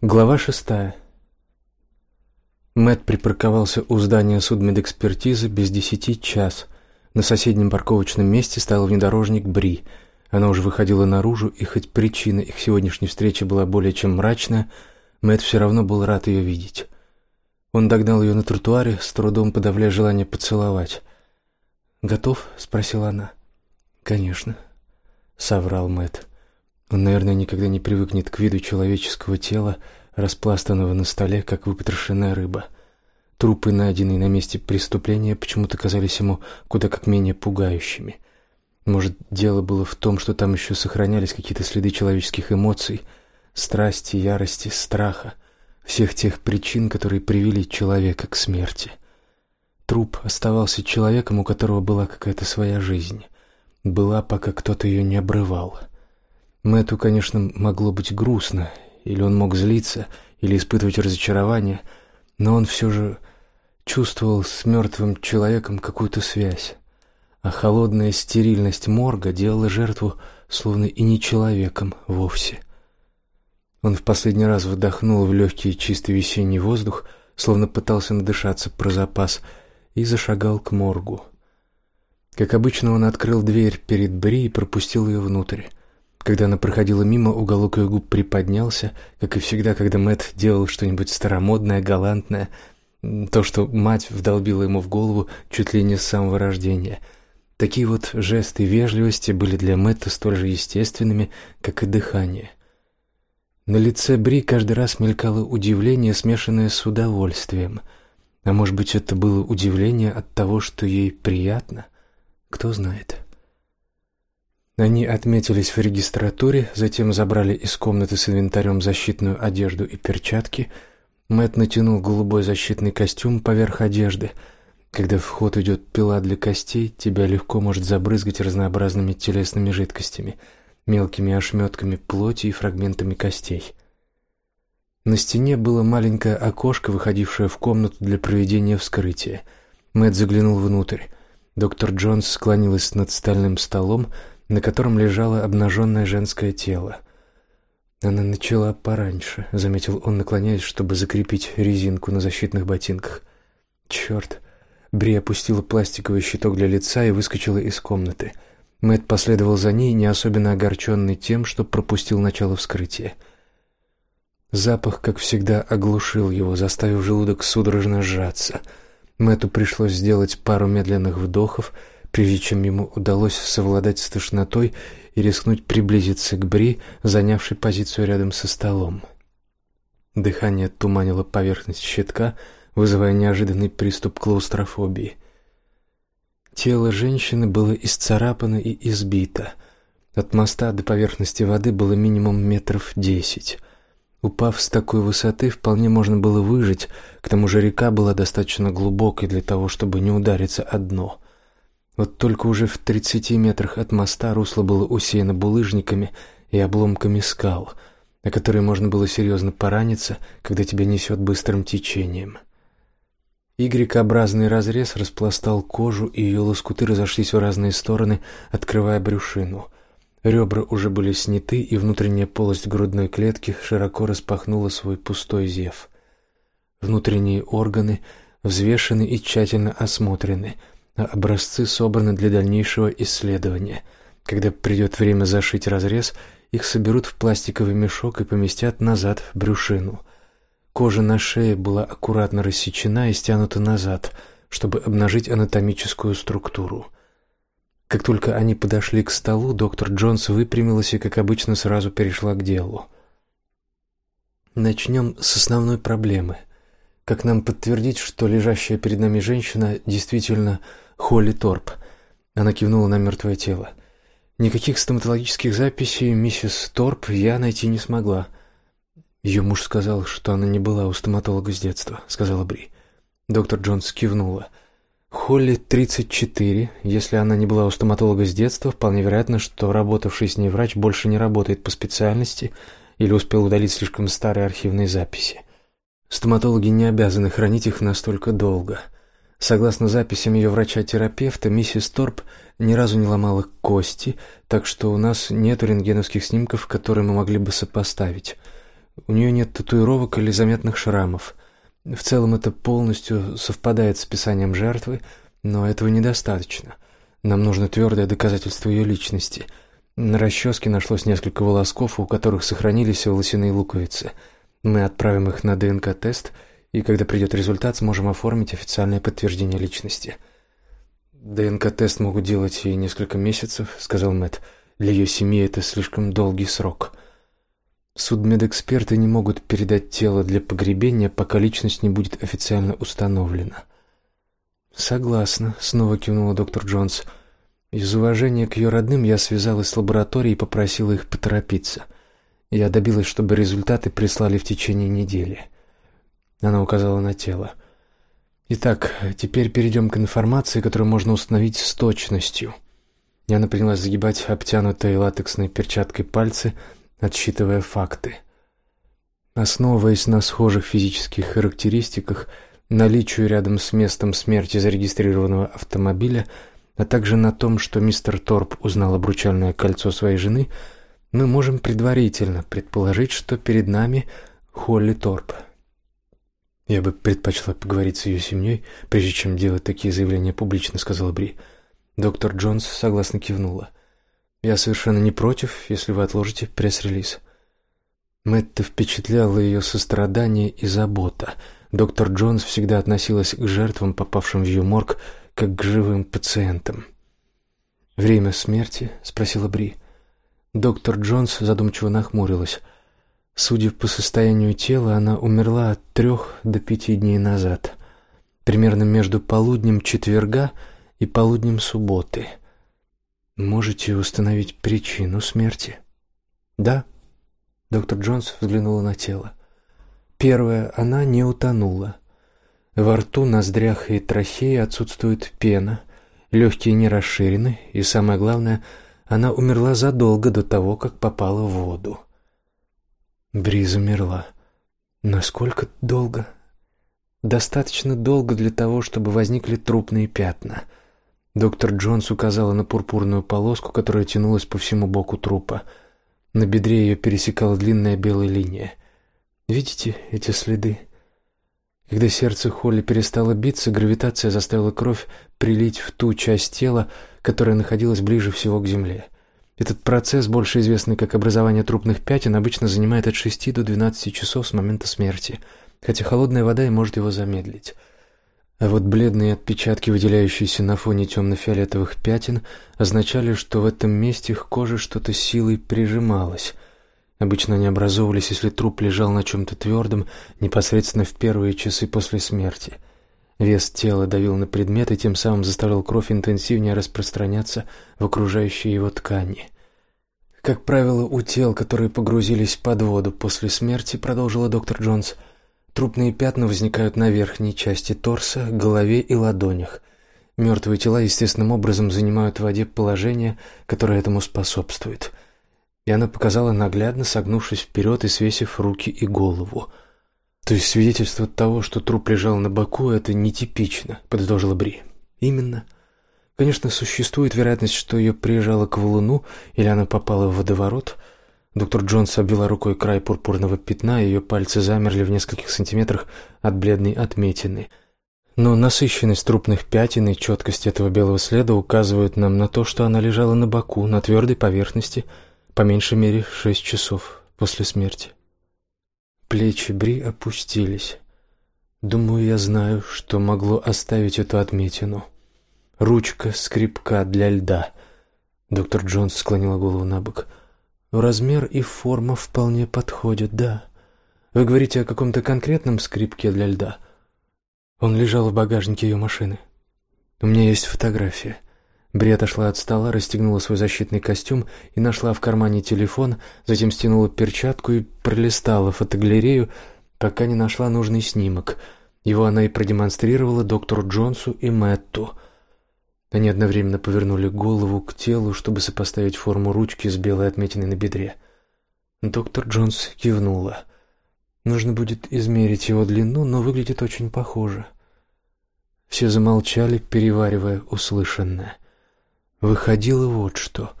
Глава шестая. Мэт припарковался у здания судмедэкспертизы без десяти час. На соседнем парковочном месте стоял внедорожник Бри. Она уже выходила наружу, и хоть причина их сегодняшней встречи была более чем мрачная, Мэт все равно был рад ее видеть. Он догнал ее на тротуаре, с трудом подавляя желание поцеловать. «Готов?» — спросила она. «Конечно», — соврал Мэт. Он, наверное, никогда не привыкнет к виду человеческого тела, распластанного на столе, как выпотрошенная рыба. Трупы, найденные на месте преступления, почему-то казались ему куда как менее пугающими. Может, дело было в том, что там еще сохранялись какие-то следы человеческих эмоций, страсти, ярости, страха, всех тех причин, которые привели человека к смерти. Труп оставался человеком, у которого была какая-то своя жизнь. Была, пока кто-то ее не обрывал. — Мэтту, конечно, могло быть грустно, или он мог злиться, или испытывать разочарование, но он все же чувствовал с мертвым человеком какую-то связь. А холодная стерильность морга делала жертву словно и не человеком вовсе. Он в последний раз вдохнул в легкий чистый весенний воздух, словно пытался надышаться про запас, и зашагал к моргу. Как обычно, он открыл дверь перед Бри и пропустил ее внутрь. Когда она проходила мимо, уголок ее губ приподнялся, как и всегда, когда Мэт делал что-нибудь старомодное, галантное, то, что мать вдолбила ему в голову чуть ли не с самого рождения. Такие вот жесты вежливости были для Мэтта столь же естественными, как и дыхание. На лице Бри каждый раз мелькало удивление, смешанное с удовольствием. А может быть, это было удивление от того, что ей приятно? Кто знает. Они отметились в регистратуре, затем забрали из комнаты с инвентарем защитную одежду и перчатки. Мэт натянул голубой защитный костюм поверх одежды. Когда в ход идет пила для костей, тебя легко может забрызгать разнообразными телесными жидкостями, мелкими ошметками плоти и фрагментами костей. На стене было маленькое окошко, выходившее в комнату для проведения вскрытия. Мэт заглянул внутрь. Доктор Джонс склонилась над стальным столом, на котором лежало обнаженное женское тело. Она начала пораньше, заметил он, наклоняясь, чтобы закрепить резинку на защитных ботинках. Черт! Бри опустила пластиковый щиток для лица и выскочила из комнаты. Мэт последовал за ней, не особенно огорченный тем, что пропустил начало вскрытия. Запах, как всегда, оглушил его, заставив желудок судорожно сжаться. Мэту пришлось сделать пару медленных вдохов прежде чем ему удалось совладать с тошнотой и рискнуть приблизиться к Бри, занявшей позицию рядом со столом. Дыхание туманило поверхность щитка, вызывая неожиданный приступ клаустрофобии. Тело женщины было исцарапано и избито. От моста до поверхности воды было минимум метров десять. Упав с такой высоты, вполне можно было выжить, к тому же река была достаточно глубокой для того, чтобы не удариться о дно. Вот только уже в тридцати метрах от моста русло было усеяно булыжниками и обломками скал, на которые можно было серьезно пораниться, когда тебя несет быстрым течением. Y-образный разрез распластал кожу, и ее лоскуты разошлись в разные стороны, открывая брюшину. Ребра уже были сняты, и внутренняя полость грудной клетки широко распахнула свой пустой зев. Внутренние органы взвешены и тщательно осмотрены — образцы собраны для дальнейшего исследования. Когда придет время зашить разрез, их соберут в пластиковый мешок и поместят назад в брюшину. Кожа на шее была аккуратно рассечена и стянута назад, чтобы обнажить анатомическую структуру. Как только они подошли к столу, доктор Джонс выпрямилась и, как обычно, сразу перешла к делу. Начнем с основной проблемы. Как нам подтвердить, что лежащая перед нами женщина действительно Холли Торп. Она кивнула на мертвое тело. Никаких стоматологических записей миссис Торп я найти не смогла. Ее муж сказал, что она не была у стоматолога с детства, сказала Бри. Доктор Джонс кивнула. Холли 34. Если она не была у стоматолога с детства, вполне вероятно, что работавший с ней врач больше не работает по специальности или успел удалить слишком старые архивные записи. Стоматологи не обязаны хранить их настолько долго. Согласно записям ее врача-терапевта, миссис Торп ни разу не ломала кости, так что у нас нет рентгеновских снимков, которые мы могли бы сопоставить. У нее нет татуировок или заметных шрамов. В целом это полностью совпадает с описанием жертвы, но этого недостаточно. Нам нужно твердое доказательство ее личности. На расческе нашлось несколько волосков, у которых сохранились волосяные луковицы. Мы отправим их на ДНК-тест, и когда придет результат, сможем оформить официальное подтверждение личности. ДНК-тест могут делать и несколько месяцев, сказал Мэтт. Для ее семьи это слишком долгий срок. Судмедэксперты не могут передать тело для погребения, пока личность не будет официально установлена. Согласна, снова кивнула доктор Джонс. Из уважения к ее родным я связалась с лабораторией и попросила их поторопиться. Я добилась, чтобы результаты прислали в течение недели. Она указала на тело. Итак, теперь перейдем к информации, которую можно установить с точностью. Я принялась загибать обтянутые латексной перчаткой пальцы, отсчитывая факты. Основываясь на схожих физических характеристиках, наличию рядом с местом смерти зарегистрированного автомобиля, а также на том, что мистер Торп узнал обручальное кольцо своей жены, мы можем предварительно предположить, что перед нами Холли Торп. Я бы предпочла поговорить с ее семьей, прежде чем делать такие заявления публично, сказала Бри. Доктор Джонс согласно кивнула. Я совершенно не против, если вы отложите пресс-релиз. Мэтта впечатляло ее сострадание и забота. Доктор Джонс всегда относилась к жертвам, попавшим в ее морг, как к живым пациентам. Время смерти? спросила Бри. Доктор Джонс задумчиво нахмурилась. Судя по состоянию тела, она умерла от трех до пяти дней назад, примерно между полуднем четверга и полуднем субботы. Можете установить причину смерти? Да. Доктор Джонс взглянула на тело. Первое, она не утонула. Во рту, ноздрях и трахее отсутствует пена, легкие не расширены, и самое главное, она умерла задолго до того, как попала в воду. Бри замерла. Насколько долго? Достаточно долго для того, чтобы возникли трупные пятна. Доктор Джонс указала на пурпурную полоску, которая тянулась по всему боку трупа. На бедре ее пересекала длинная белая линия. Видите эти следы? Когда сердце Холли перестало биться, гравитация заставила кровь прилить в ту часть тела, которая находилась ближе всего к земле. Этот процесс, больше известный как образование трупных пятен, обычно занимает от 6 до 12 часов с момента смерти, хотя холодная вода и может его замедлить. А вот бледные отпечатки, выделяющиеся на фоне темно-фиолетовых пятен, означали, что в этом месте к коже что-то силой прижималось. Обычно они образовывались, если труп лежал на чем то твердом непосредственно в первые часы после смерти. Вес тела давил на предмет и тем самым заставлял кровь интенсивнее распространяться в окружающие его ткани. Как правило, у тел, которые погрузились под воду после смерти, продолжила доктор Джонс, трупные пятна возникают на верхней части торса, голове и ладонях. Мертвые тела естественным образом занимают в воде положение, которое этому способствует. И она показала наглядно, согнувшись вперед и свесив руки и голову. То есть свидетельство того, что труп лежал на боку, это нетипично, подытожила Бри. Именно. Конечно, существует вероятность, что ее прижало к валуну или она попала в водоворот. Доктор Джонс обвела рукой край пурпурного пятна, ее пальцы замерли в нескольких сантиметрах от бледной отметины. Но насыщенность трупных пятен и четкость этого белого следа указывают нам на то, что она лежала на боку, на твердой поверхности, по меньшей мере шесть часов после смерти. Плечи Бри опустились. Думаю, я знаю, что могло оставить эту отметину. Ручка скрипка для льда. Доктор Джонс склонила голову набок. Размер и форма вполне подходят, да. Вы говорите о каком-то конкретном скрипке для льда? Он лежал в багажнике ее машины. У меня есть фотография. Бри отошла от стола, расстегнула свой защитный костюм и нашла в кармане телефон, затем стянула перчатку и пролистала фотогалерею, пока не нашла нужный снимок. Его она и продемонстрировала доктору Джонсу и Мэтту. Они одновременно повернули голову к телу, чтобы сопоставить форму ручки с белой отметиной на бедре. Доктор Джонс кивнула. Нужно будет измерить его длину, но выглядит очень похоже. Все замолчали, переваривая услышанное. Выходило вот что.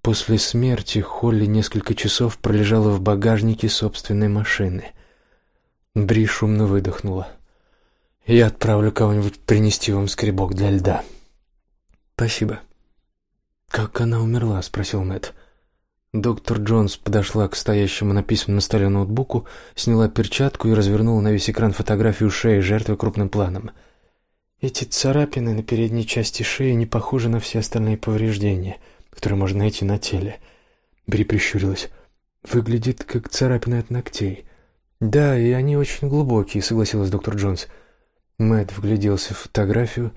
После смерти Холли несколько часов пролежала в багажнике собственной машины. Бри шумно выдохнула. «Я отправлю кого-нибудь принести вам скребок для льда». «Спасибо». «Как она умерла?» — спросил Мэтт. Доктор Джонс подошла к стоящему на письменном столе ноутбуку, сняла перчатку и развернула на весь экран фотографию шеи жертвы крупным планом. Эти царапины на передней части шеи не похожи на все остальные повреждения — которые можно найти на теле. Бри прищурилась. Выглядит как царапины от ногтей. Да, и они очень глубокие, согласилась доктор Джонс. Мэтт вгляделся в фотографию.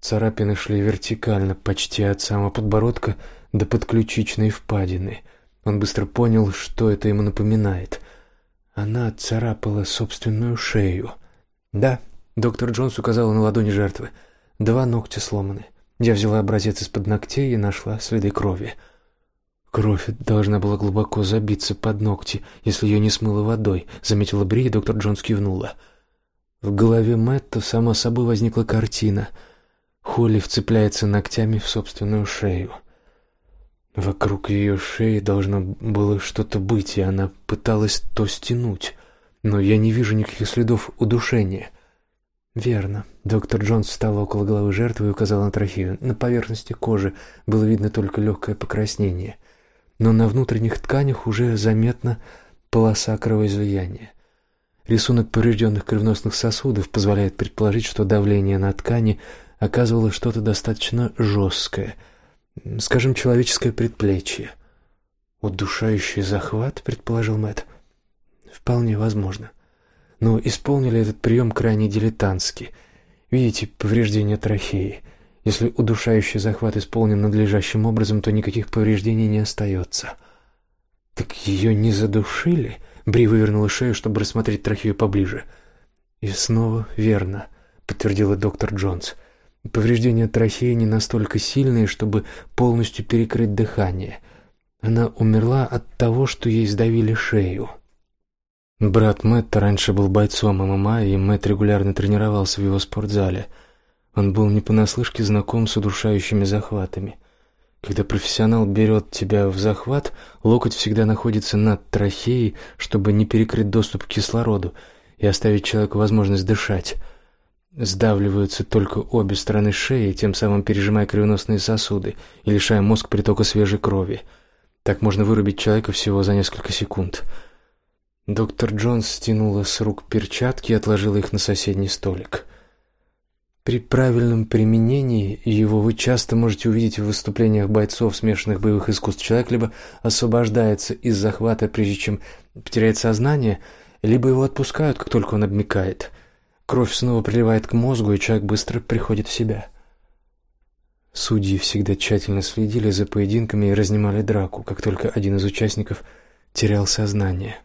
Царапины шли вертикально, почти от самого подбородка до подключичной впадины. Он быстро понял, что это ему напоминает. Она царапала собственную шею. Да, доктор Джонс указала на ладони жертвы. Два ногтя сломаны. Я взяла образец из-под ногтей и нашла следы крови. Кровь должна была глубоко забиться под ногти, если ее не смыло водой, заметила Бри, и доктор Джонс кивнула. В голове Мэтта сама собой возникла картина. Холли вцепляется ногтями в собственную шею. Вокруг ее шеи должно было что-то быть, и она пыталась то стянуть, но я не вижу никаких следов удушения. Верно. Доктор Джонс встал около головы жертвы и указал на трахею. На поверхности кожи было видно только легкое покраснение, но на внутренних тканях уже заметна полоса кровоизлияния. Рисунок поврежденных кровеносных сосудов позволяет предположить, что давление на ткани оказывало что-то достаточно жесткое, скажем, человеческое предплечье. Удушающий захват, предположил Мэтт. Вполне возможно но исполнили этот прием крайне дилетантски. Видите повреждения трахеи. Если удушающий захват исполнен надлежащим образом, то никаких повреждений не остается. Так ее не задушили? Бри вывернула шею, чтобы рассмотреть трахею поближе. И снова верно, подтвердила доктор Джонс. Повреждения трахеи не настолько сильные, чтобы полностью перекрыть дыхание. Она умерла от того, что ей сдавили шею. Брат Мэтта раньше был бойцом ММА, и Мэтт регулярно тренировался в его спортзале. Он был не понаслышке знаком с удушающими захватами. Когда профессионал берет тебя в захват, локоть всегда находится над трахеей, чтобы не перекрыть доступ к кислороду и оставить человеку возможность дышать. Сдавливаются только обе стороны шеи, тем самым пережимая кровеносные сосуды и лишая мозг притока свежей крови. Так можно вырубить человека всего за несколько секунд. Доктор Джонс стянула с рук перчатки и отложила их на соседний столик. При правильном применении его вы часто можете увидеть в выступлениях бойцов смешанных боевых искусств. Человек либо освобождается из захвата, прежде чем потеряет сознание, либо его отпускают, как только он обмякает. Кровь снова приливает к мозгу, и человек быстро приходит в себя. Судьи всегда тщательно следили за поединками и разнимали драку, как только один из участников терял сознание.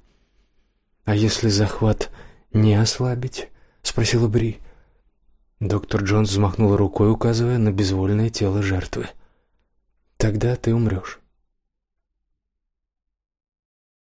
А если захват не ослабить? спросила Бри. Доктор Джонс взмахнул рукой, указывая на безвольное тело жертвы. Тогда ты умрешь.